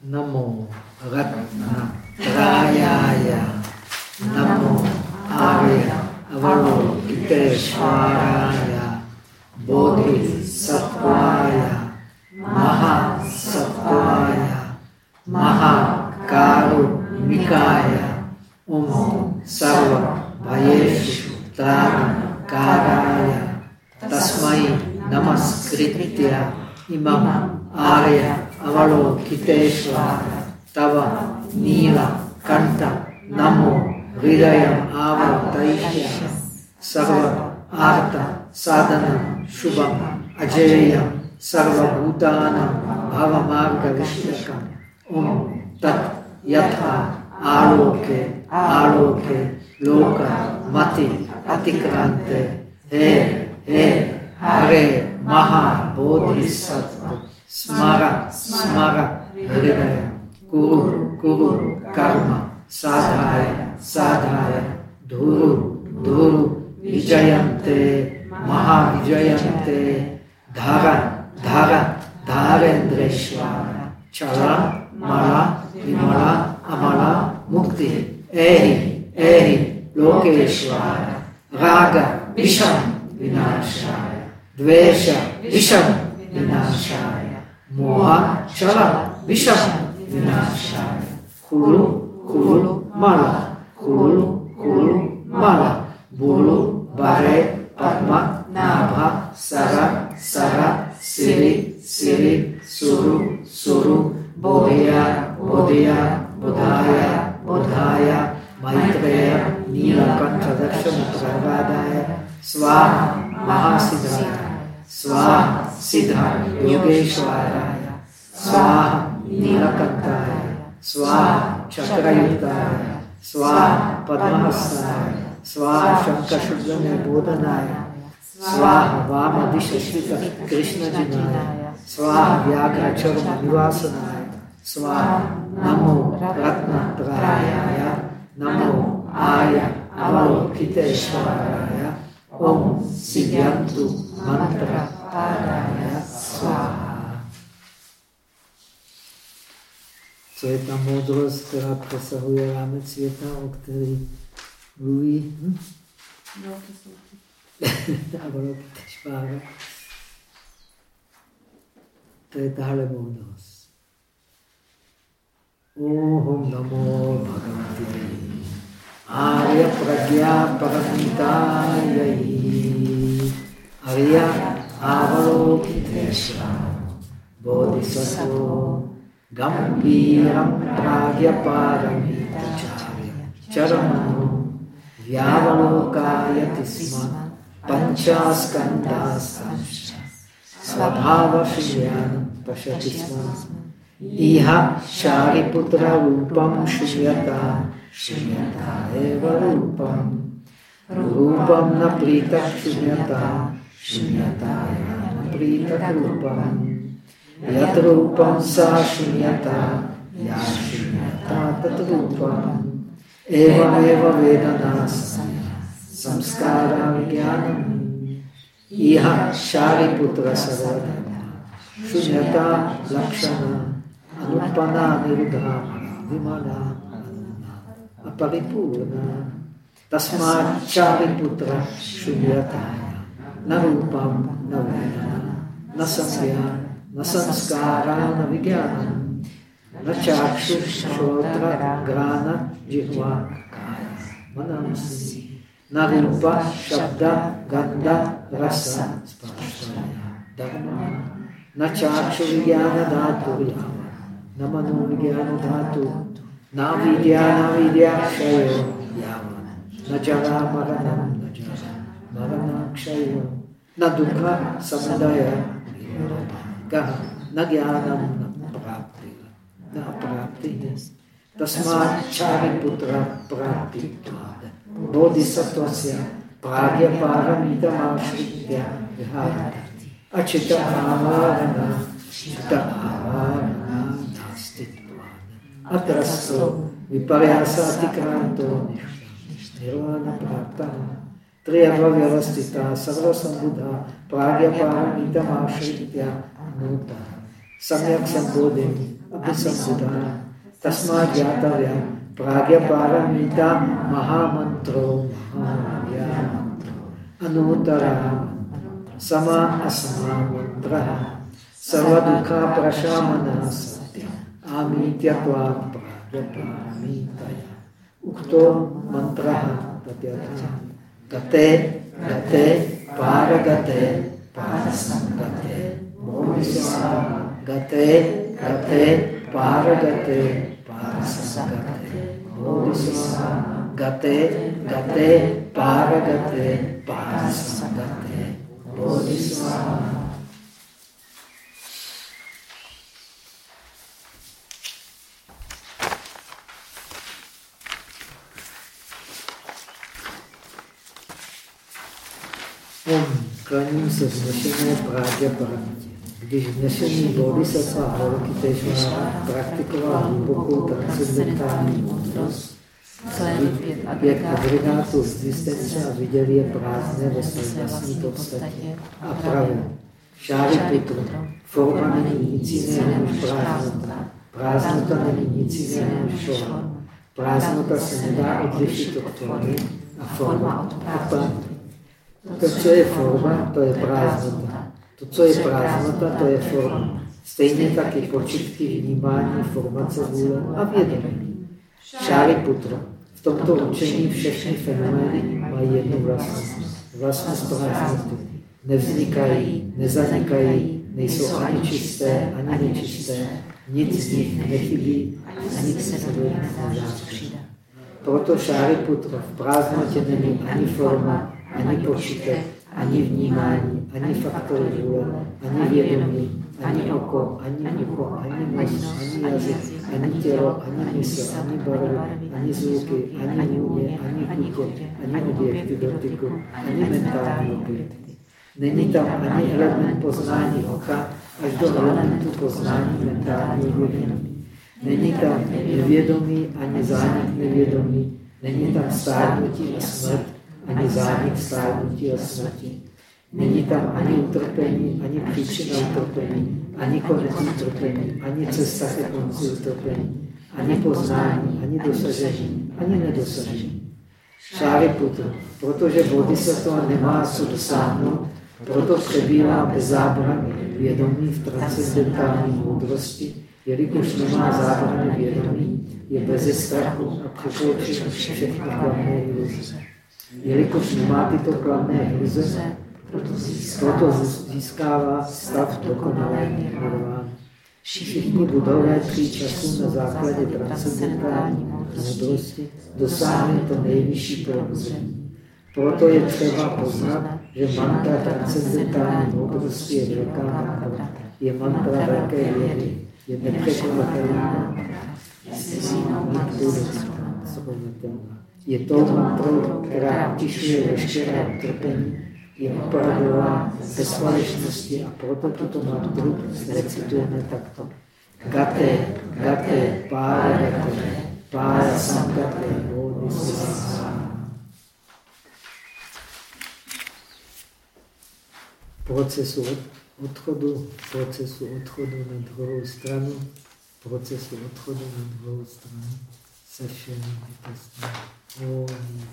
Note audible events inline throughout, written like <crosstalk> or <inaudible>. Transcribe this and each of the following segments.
Namo Ratna Trayaya Namo Arya Avalokiteshvaraya Bodhi Sattvaya Mahasatvaya Mahakaru Mikaya Om Sarva Bhayeshu Trana Karaya Tasmai Namaskritya. Imam Arya Avalokiteshvara तव नील कंठ नमो हृदय आवर्तय सर्व आर्त साधन शुभ अजेय सर्वभूतान भवमार्गविषयकम् ॐ तत् यथा आलोके आलोके लोक मति अतिक्रान्ते हे हे हरे महाबोधिसत्त्व स्मारा स्मारा हृदय कुरु कुरु कर्म साधाय साधाय धुरु धुरु विजयन्ते महाविजयन्ते धार धार धारेन्द्रेश्वर चला मला विमला अमला मुक्ति एहि एहि लोकेश्वर राग विषम विनाशाय द्वेष विषम विनाशाय। मोहाक्षर विषम विनाशाय खुलो खुलो माला। खुलो खुलो माला। बोलो, बारे, पद्मा, नाभा, सरा सरा, सिरे सिरे, सुरु सुरु। बोधया बोधया, बुधाया बुधाया। मैत्रय नीलकंठ दक्ष मुख सर्वादाय। स्वाहा, महासिद्धाय। स्वाहा सिद्धां योगेश्वराय, स्वाहा, नीलकंठाय, स्वाहा, चक्रयुक्ताय, स्वाहा, पद्महस्ताय, स्वाहा शंकशुद्धने बोधनाय स्वाहा वामदिशश्रित कृष्णजिनाय, स्वाहा व्याघ्रचर्म निवासनाय स्वाहा, नमो रत्नत्रायाय, नमो आय अवलोकितेश्वराय, ओम सिद्ध्यन्तु मंत्र Co je ta moudrost, která přesahuje rámec světa, o který mluví? Hm? Avalokiteshvara. <laughs> To je tahle moudrost. Om namo bhagavate Arya pragya paramitayayi Arya avalokiteshvara Bodhisattva गम्भीरं प्राज्ञपारमितचार्य चरणो व्यावलोकायति स्म पञ्चास्कन्दास्तांश्च स्वभावशिल्यान् पशति स्म इह शारिपुत्ररूपं श्रीयता श्रूयता रूपं न प्रीतः श्रूयता श्रूयता एव प्रीतरूपम् यतरूपं सा शून्यता, या शून्यता तद्रूपम्। एवमेव वेदना संस्कारविज्ञानम् इह शून्यता, लक्षण अनुपना विमला तस्माच्चारिपुत्र शून्यता न रूपं, न वेदना, न संज्ञा। Shunyataya Narupam Navedana Nasambhya Nasamskara Navigyanam Nachakshu Shotra Grana Jihva Kaya Manamasi Narupa Shabda Gandha Rasa Spashaya Dharma Nachakshu Vijnana Dhatu Yama Namano Vijnana Dhatu Na Vidya Na Vidya Kshayo Yama Najara Maranam Najara Marana Kshayo Na Dukha Samudaya Gaha Na Jnanam Na Prapti Na Prapti Tasmat Chariputra Prapti Bodhisattvasya Pragya Paramita Mashritya Viharati Achita Avarana Chita Avarana Nastittvana Atrasto Viparyasa Atikranto Nirvana Prapta त्रयव्यवस्थिता, सर्वसम्बुधा प्राग्यपारमितमाश्रित्या नूता सम्यक् सम्बोधिनि अभिसम्बुधा। तस्मात् ज्ञातव्या प्राग्यपारमिता महामन्त्रो अनूतरः समा असमा मन्त्रः। सर्वदुःखप्रशामनः सत्यम् आमीत्यत्वात् प्राग्यपारमितया उक्तो मन्त्रः dukha prashamana satya, amityatva pragya paramitaya, ukto mantra tatyatha, gate, gate, paragate, parasangate, bodhisattva, gate, gate, paragate, parasangate, bodhisattva, gate, gate, bodhisattva. Klaním se vznešené právě paramítě. Když vznešený bodhisattva Avalokiteshvara praktikoval hlubokou transcendentální moudrost, pět agregátů existence a viděl je prázdné ve své vlastní podstatě a pravil. Šáry Putru, forma není nic jiného než prázdnota. Prázdnota není nic jiného než forma. Prázdnota se nedá odlišit od formy a forma od prázdnoty. To, co je forma, to je prázdnota. To, co je prázdnota, to je forma. Stejně tak i počitky, vnímání, formace vůle a vědomí. Šáry putra. V tomto učení všechny fenomény mají jednu vlastnost. Vlastnost prázdnoty. Nevznikají, nezanikají, nejsou ani čisté, ani nečisté. Nic z nich nechybí, ani se do. Proto šáry putra v prázdnotě není ani forma, ani počítač, ani vnímání, ani faktory vůle, ani vědomí, ani oko, ani ucho, ani nos, ani jazyk, ani tělo, ani mysl, ani barvy, ani zvuky, ani vůně, ani chutě, ani objekty dotyku, ani mentální objekty. Není tam ani element poznání oka, až do elementu poznání mentálního vědomí. Není tam nevědomí ani zánik nevědomí, není tam stárnutí a smrt, ani zánik stárnutí a smrti. Není tam ani utrpení, ani příčina utrpení, ani konec utrpení, ani cesta ke konci utrpení, ani poznání, ani dosažení, ani nedosažení. Šáry putr, protože bodhisattva nemá co dosáhnout, proto přebývá bez zábrany vědomí v transcendentální moudrosti, jelikož nemá zábrany vědomí, je bez strachu a překročí všechny kladné iluze. Jelikož nemá tyto kladné iluze, proto získává stav dokonalé nirván. Všichni budové tří časů na základě transcendentální moudrosti dosáhli to nejvyšší probuzení. Proto je třeba poznat, že mantra transcendentální moudrosti je velká mantra. Je mantra velké vědy, je nepřekonatelná, je to mantrou, která utišuje veškeré utrpení, je opravdová bez falešnosti a proto tuto mantru recitujeme takto. Gate, gate, pára gate, pára sankate, procesu odchodu, procesu odchodu na druhou stranu, procesu odchodu na druhou stranu se všemi bytostmi.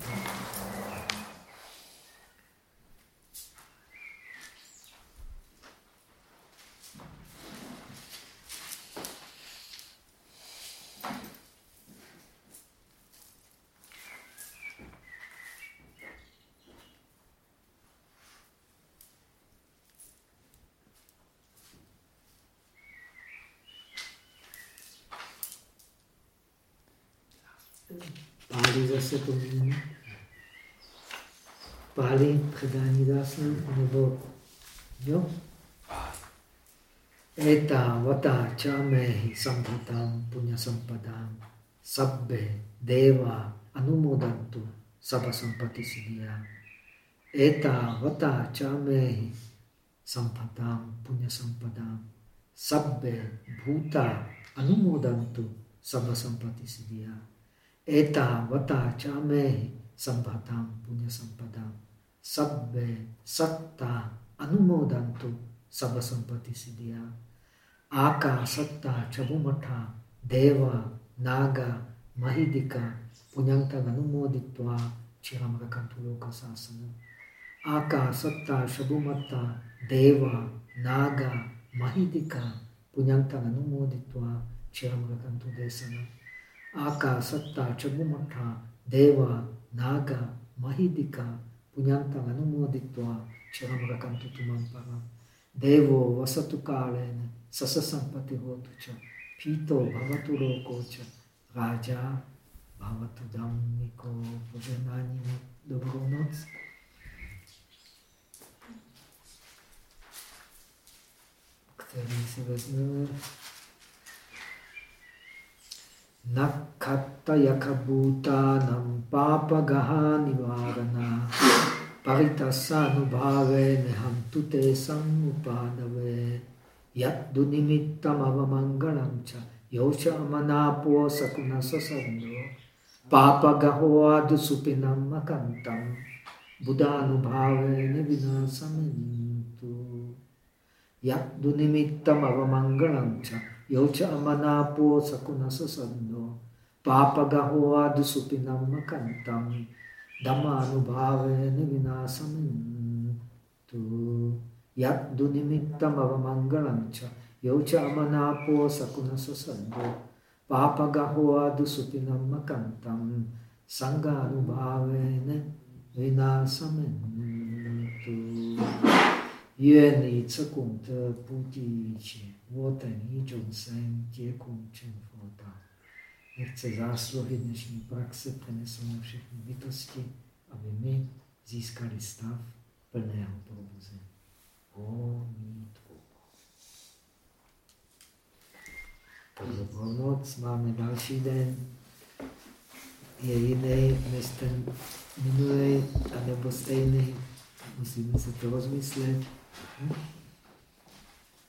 Pálí zase to zní. Pálí předání dásna, nebo jo? Eta vata chamehi samphatam punya sampadam sabbe deva anumodantu sabha sampati siddhya. Eta vata chamehi samphatam punya sampadam sabbe bhuta anumodantu sabha sampati siddhya. Eta vata chame sambhatam punya sampadam sabbe satta anumodantu sabha sampati siddhya. Aka, Satta, Chabumata, Deva, Naga, Mahidika, Punyanta Ganumoditva, Chiramrakantu Loka Sasana. Aka, Satta, Chabumata, Deva, Naga, Mahidika, Punyanta Ganumoditva, Chiramrakantu Desana. Aka, Satta, Chabumata, Deva, Naga, Mahidika, Punyanta Ganumoditva, Chiramrakantu Tumampara. Devo vasatu kalena sasa sampati hotu cha pito bhavatu loko cha raja bhavatu dhammiko poženání dobrou noc. který si vezmeme Nakatta yakabhutanam papa gaha nivarana Paritassanubhave nehamtu te samupadave yaddu nimittam avamangalam cha yocha amanapo sakuna sasando papagaho adu supinam makantam buddhanubhave nevinasamintu yaddu nimittam avamangalam cha yocha amanapo sakuna sasando papagaho adu supinam makantam Dhammanubhavena vinasamintu yaddu nimittam avamangalam cha yocha amanapo sakuna sasando papagaho adu supinam makantam sanganubhavena vinasamintu 愿你此功德不计一切， 我等一众生皆共成佛道。Nechce zásluhy dnešní praxe přeneseme všechny bytosti, aby my získali stav plného probuzení. Takže Dobrou noc, máme další den. Je jiný než ten minulý, anebo stejný. Musíme se to rozmyslet.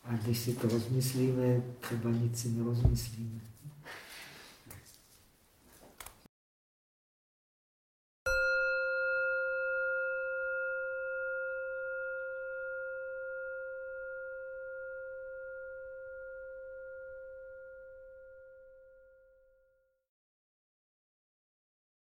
A když si to rozmyslíme, třeba nic si nerozmyslíme.